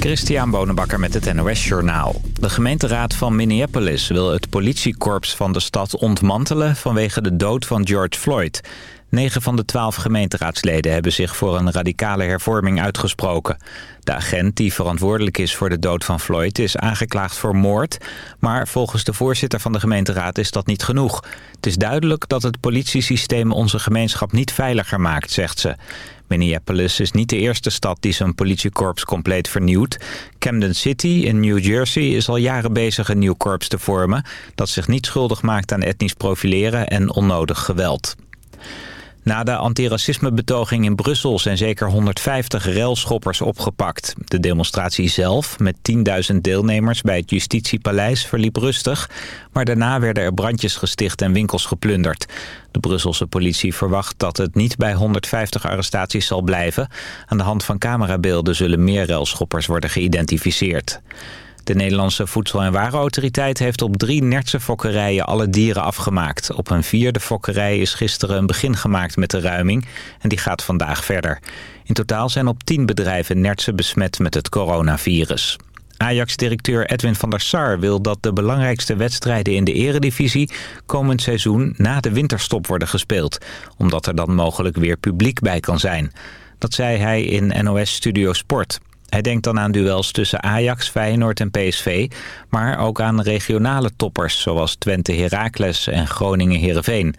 Christian Bonenbakker met het NOS Journaal. De gemeenteraad van Minneapolis wil het politiekorps van de stad ontmantelen... vanwege de dood van George Floyd. Negen van de twaalf gemeenteraadsleden hebben zich voor een radicale hervorming uitgesproken. De agent die verantwoordelijk is voor de dood van Floyd is aangeklaagd voor moord. Maar volgens de voorzitter van de gemeenteraad is dat niet genoeg. Het is duidelijk dat het politiesysteem onze gemeenschap niet veiliger maakt, zegt ze. Minneapolis is niet de eerste stad die zijn politiekorps compleet vernieuwt. Camden City in New Jersey is al jaren bezig een nieuw korps te vormen... dat zich niet schuldig maakt aan etnisch profileren en onnodig geweld. Na de antiracismebetoging in Brussel zijn zeker 150 railschoppers opgepakt. De demonstratie zelf, met 10.000 deelnemers bij het Justitiepaleis, verliep rustig. Maar daarna werden er brandjes gesticht en winkels geplunderd. De Brusselse politie verwacht dat het niet bij 150 arrestaties zal blijven. Aan de hand van camerabeelden zullen meer railschoppers worden geïdentificeerd. De Nederlandse Voedsel- en Warenautoriteit heeft op drie nertse fokkerijen alle dieren afgemaakt. Op een vierde fokkerij is gisteren een begin gemaakt met de ruiming en die gaat vandaag verder. In totaal zijn op tien bedrijven nertsen besmet met het coronavirus. Ajax-directeur Edwin van der Sar wil dat de belangrijkste wedstrijden in de eredivisie komend seizoen na de winterstop worden gespeeld. Omdat er dan mogelijk weer publiek bij kan zijn. Dat zei hij in NOS Studio Sport. Hij denkt dan aan duels tussen Ajax, Feyenoord en PSV... maar ook aan regionale toppers zoals Twente Heracles en Groningen Heerenveen.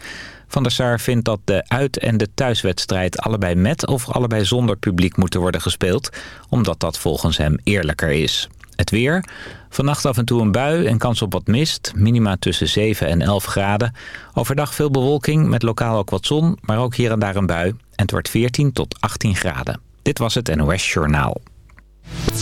Van der Sar vindt dat de uit- en de thuiswedstrijd allebei met of allebei zonder publiek moeten worden gespeeld... omdat dat volgens hem eerlijker is. Het weer. Vannacht af en toe een bui en kans op wat mist. Minima tussen 7 en 11 graden. Overdag veel bewolking met lokaal ook wat zon, maar ook hier en daar een bui. En het wordt 14 tot 18 graden. Dit was het NOS Journaal.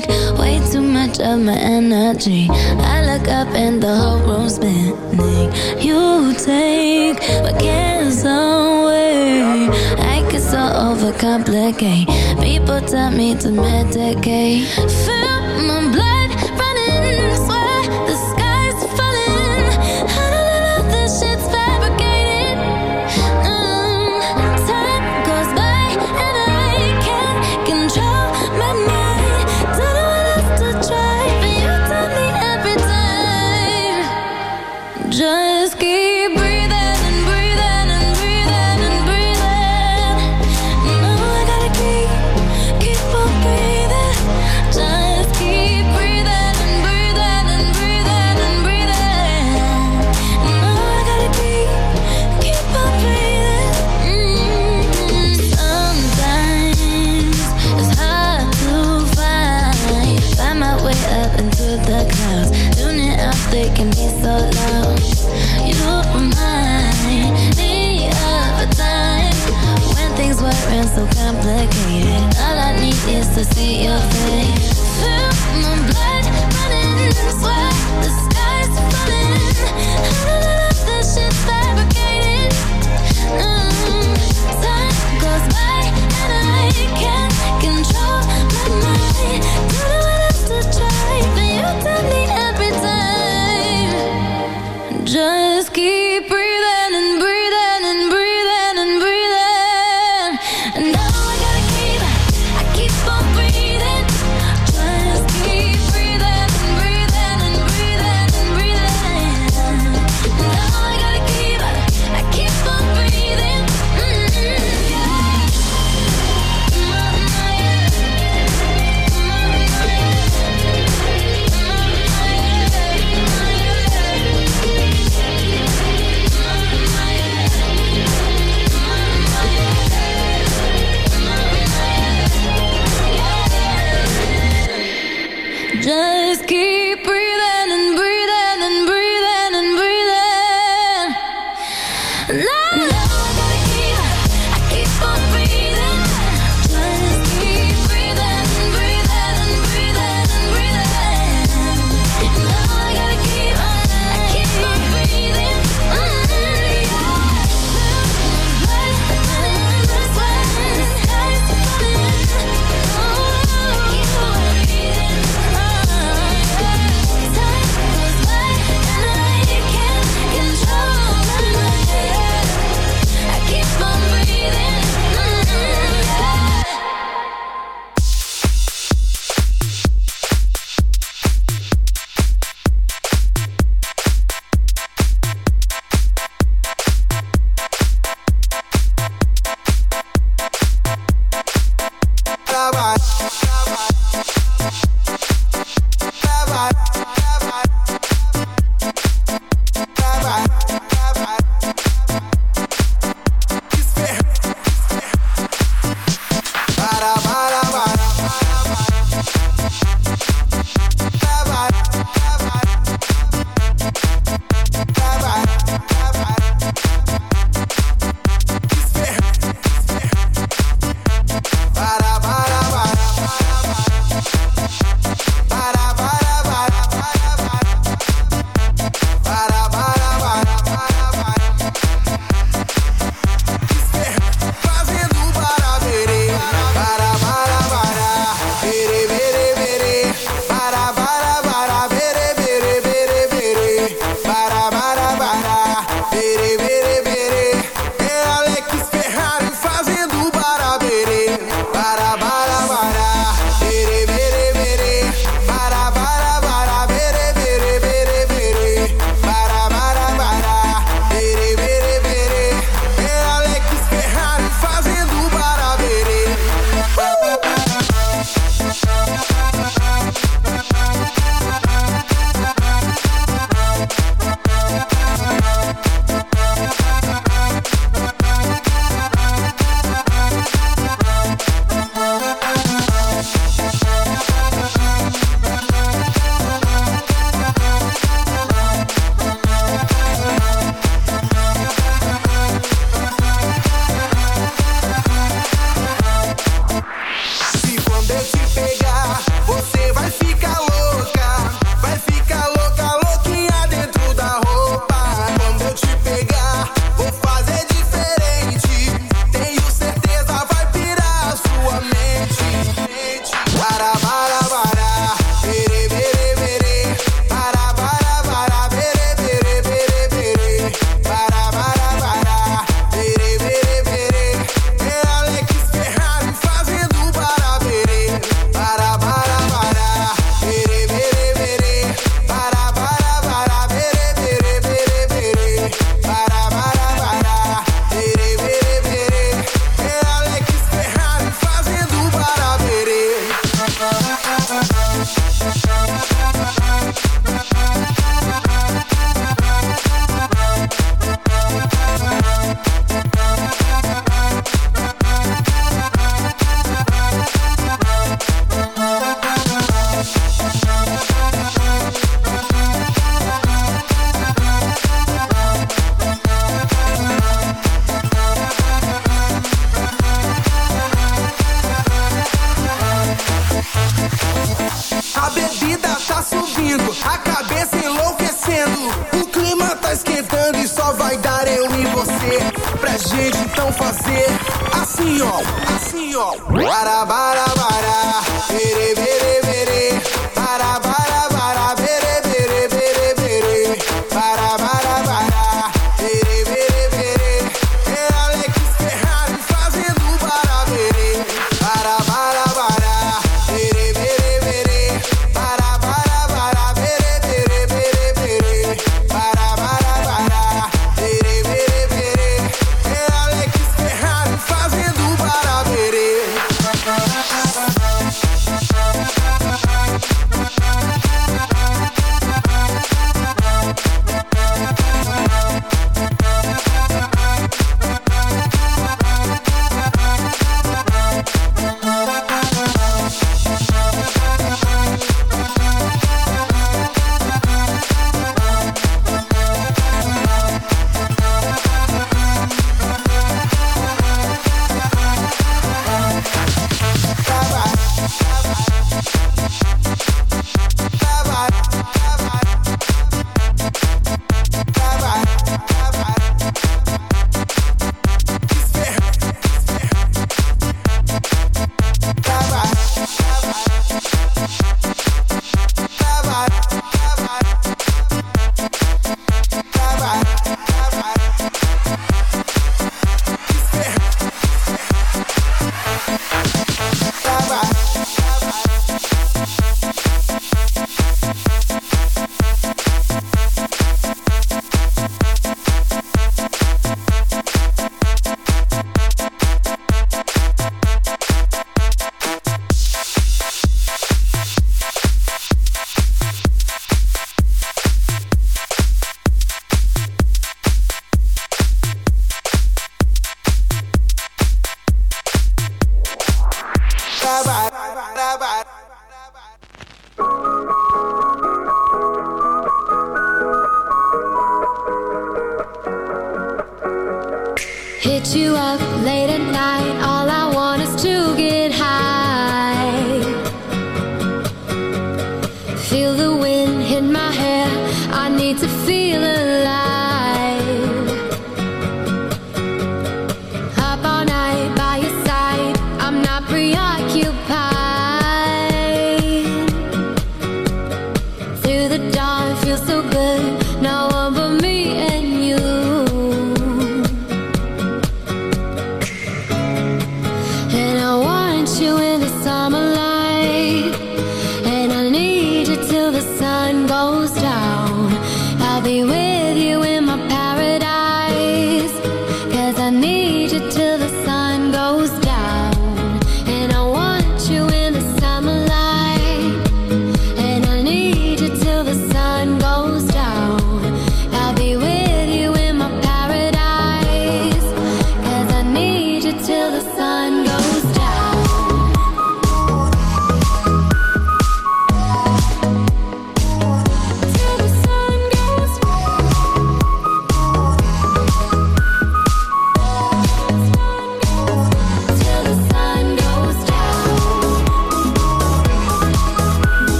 Take way too much of my energy. I look up and the whole room's spinning. You take my away I can so overcomplicate. People tell me to medicate. Feel my blood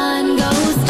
sun goes down.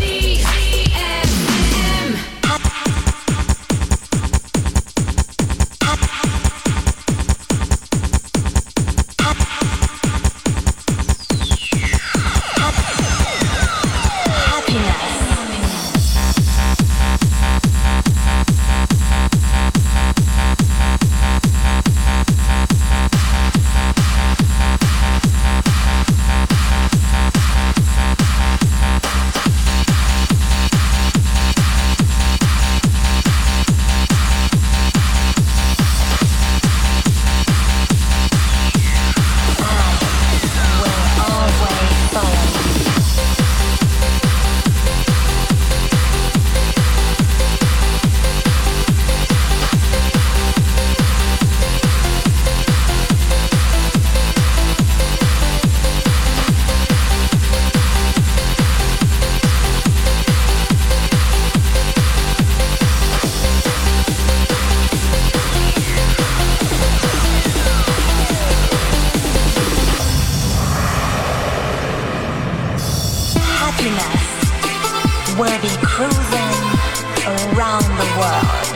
happiness. We'll be cruising around the world.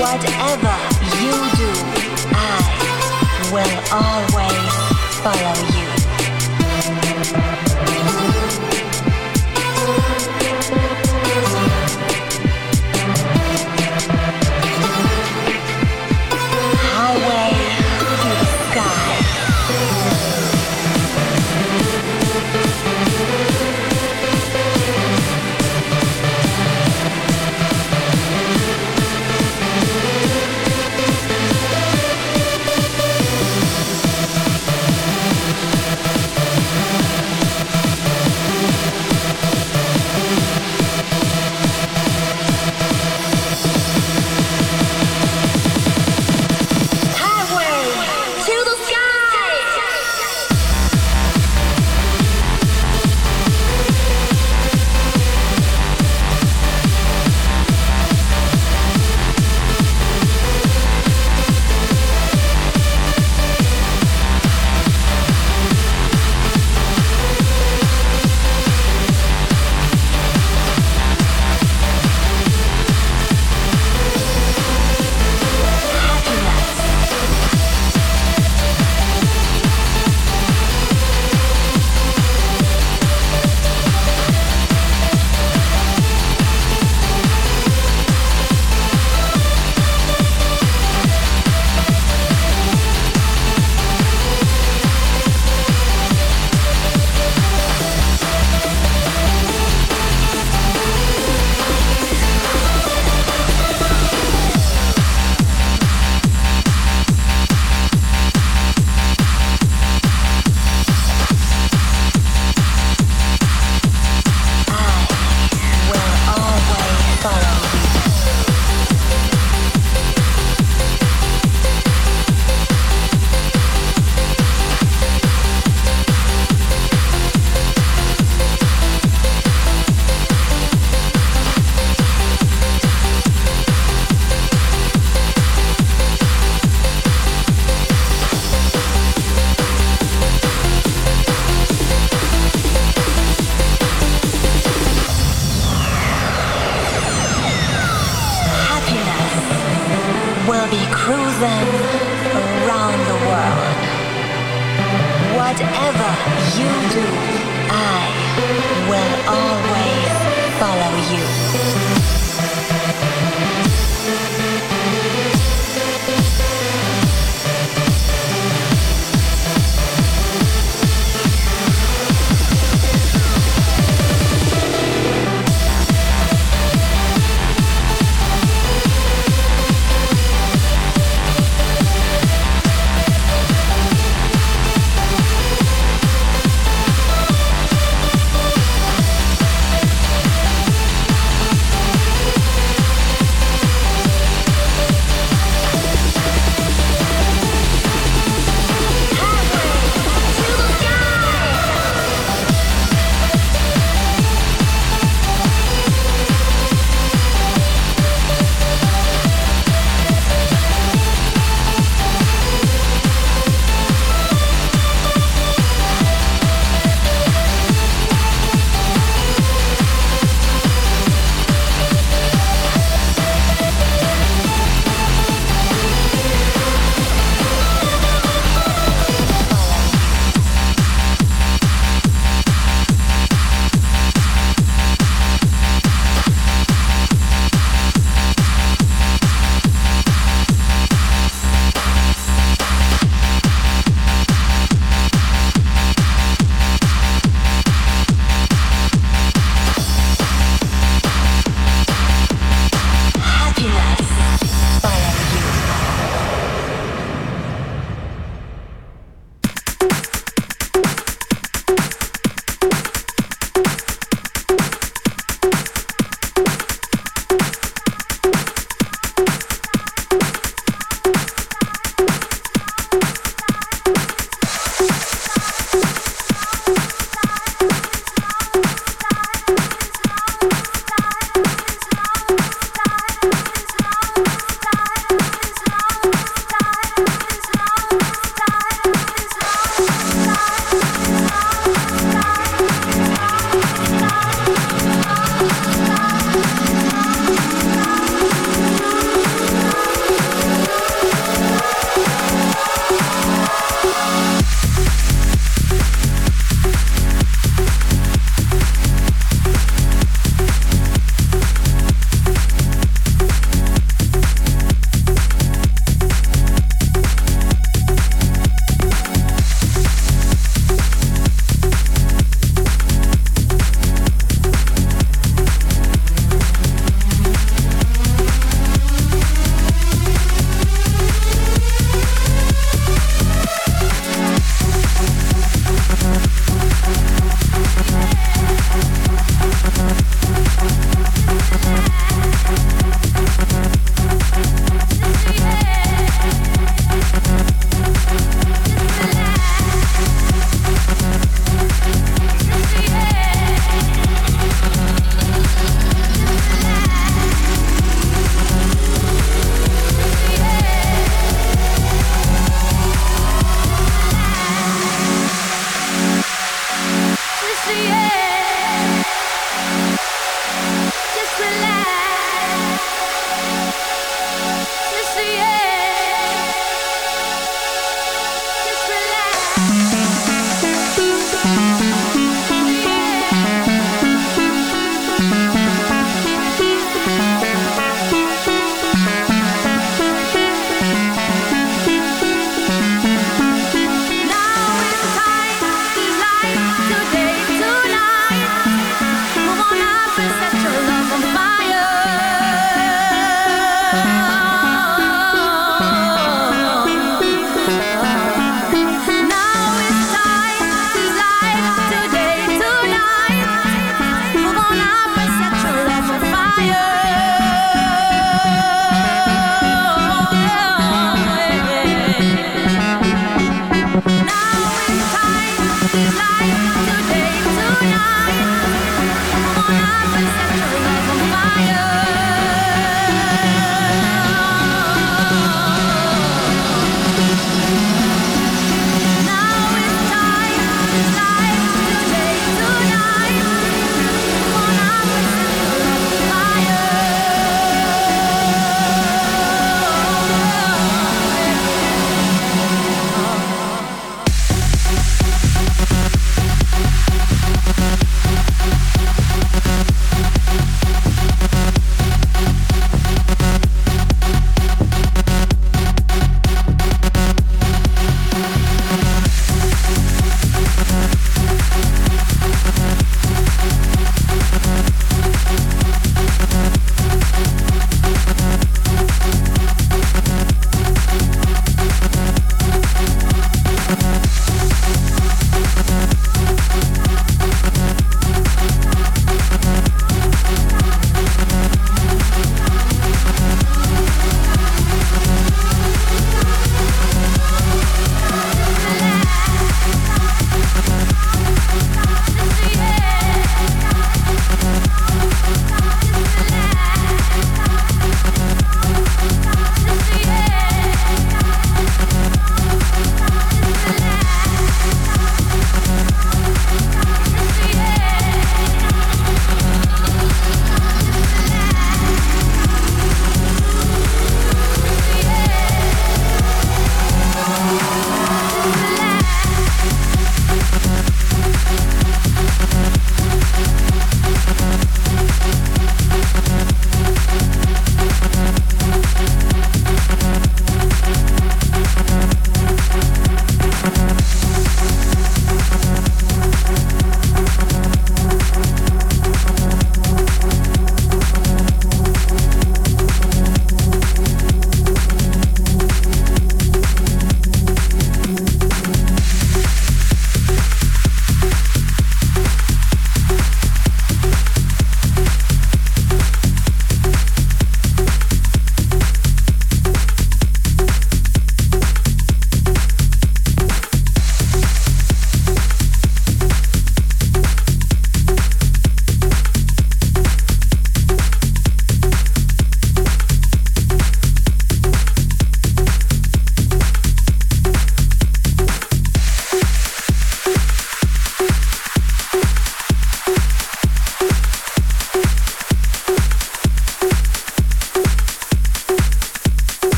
Whatever you do, I will always follow you.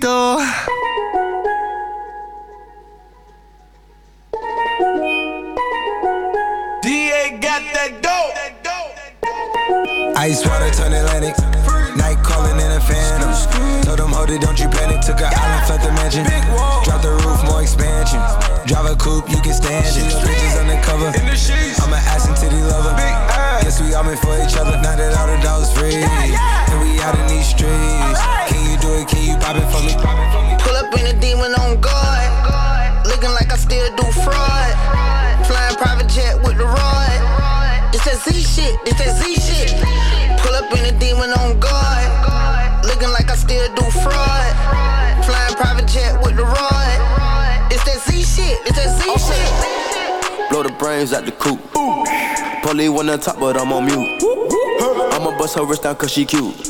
Despacito. DA got that dope. Ice water turn Atlantic. Night calling in a phantom. Told them, hold it, don't you panic. Took an island, left the mansion. Drop the roof, more expansion. Drive a coupe, you can stand it. Bridges undercover. I'm an ass and titty lover. Guess we all meant for each other. Now that all the dogs free. And we out in these streets. Can you it? Can you pop it for me? Pull up in a demon on guard. Looking like I still do fraud. Flying private jet with the rod. It's that Z shit, it's that Z shit. Pull up in a demon on guard. Looking like I still do fraud. Flying private jet with the rod. It's that Z shit, it's that Z shit. Blow the brains out the coop. Polly wanna talk, but I'm on mute. I'ma bust her wrist down cause she cute.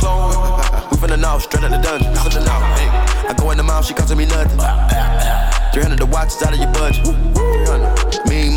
Clone. We finna know, straight out the dungeon. I go in the mouth, she costing me nothing. 300 the watch is out of your budget.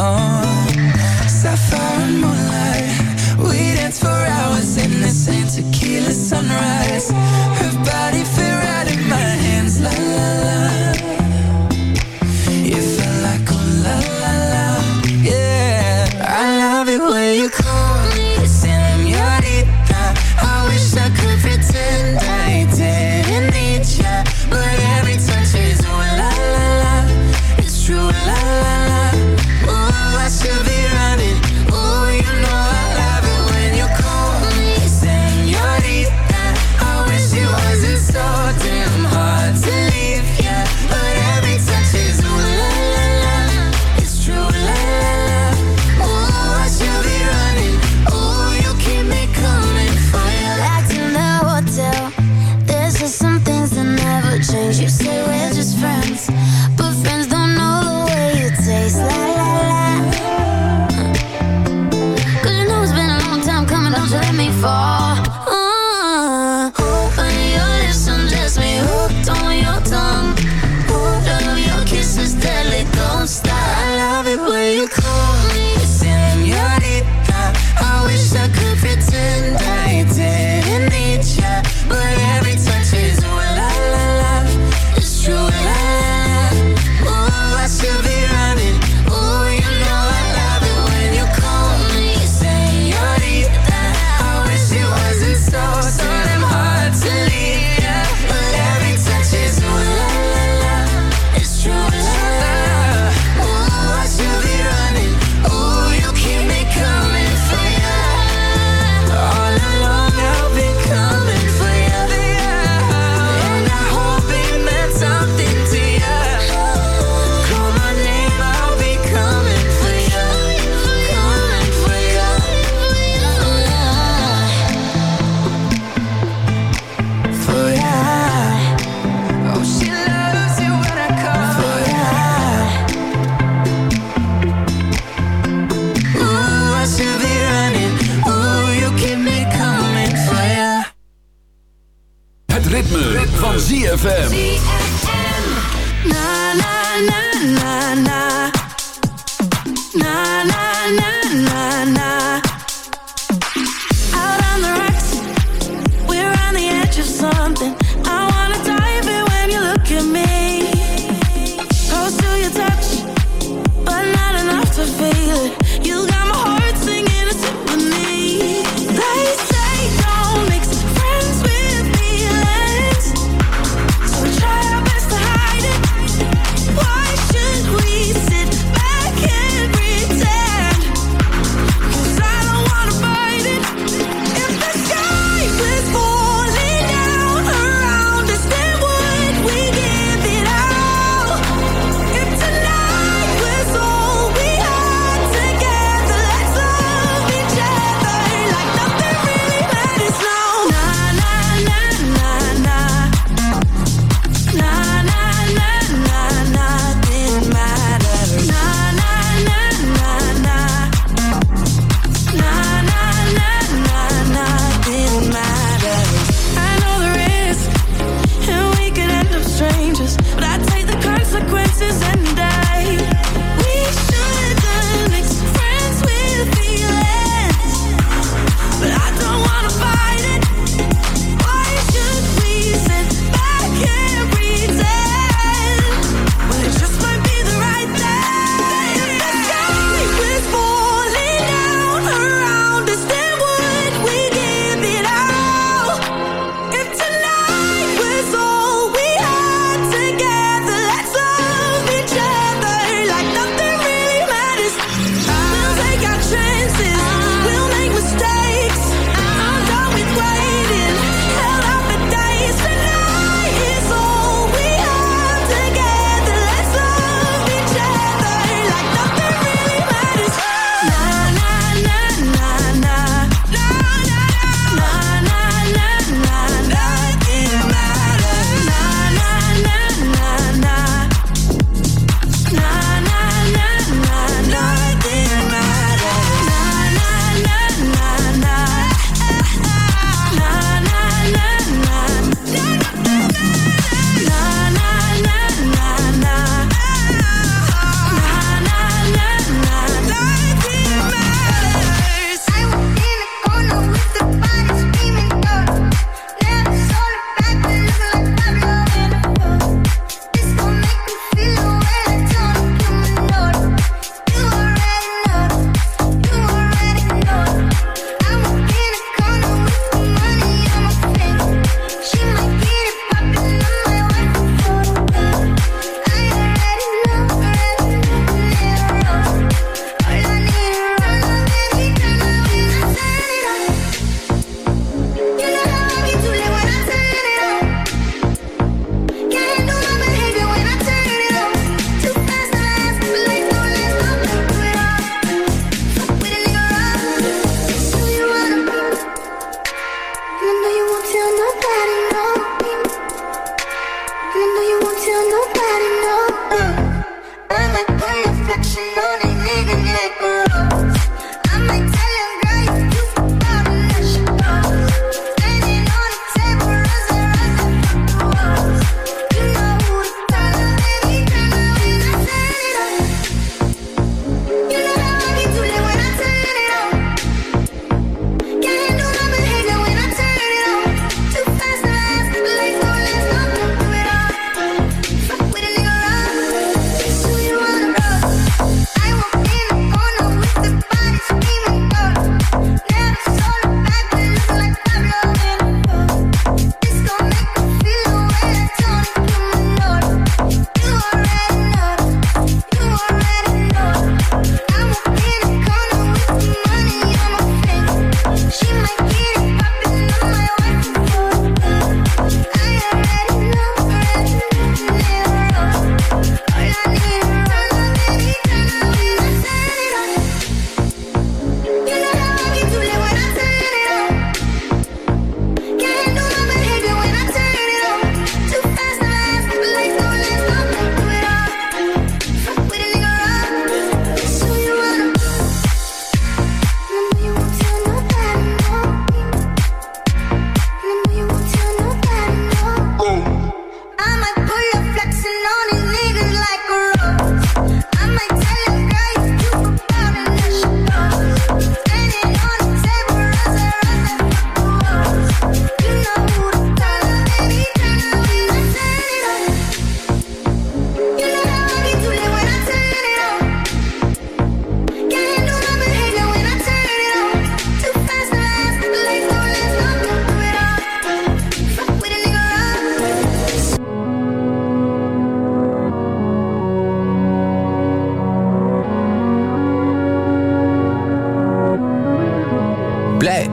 on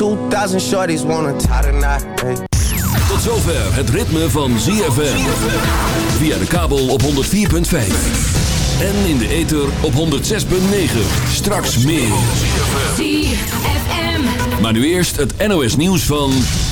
2000 shorties wanna tie tonight. Hey. Tot zover het ritme van ZFM. Via de kabel op 104.5. En in de ether op 106.9. Straks meer. ZFM. Maar nu eerst het NOS nieuws van...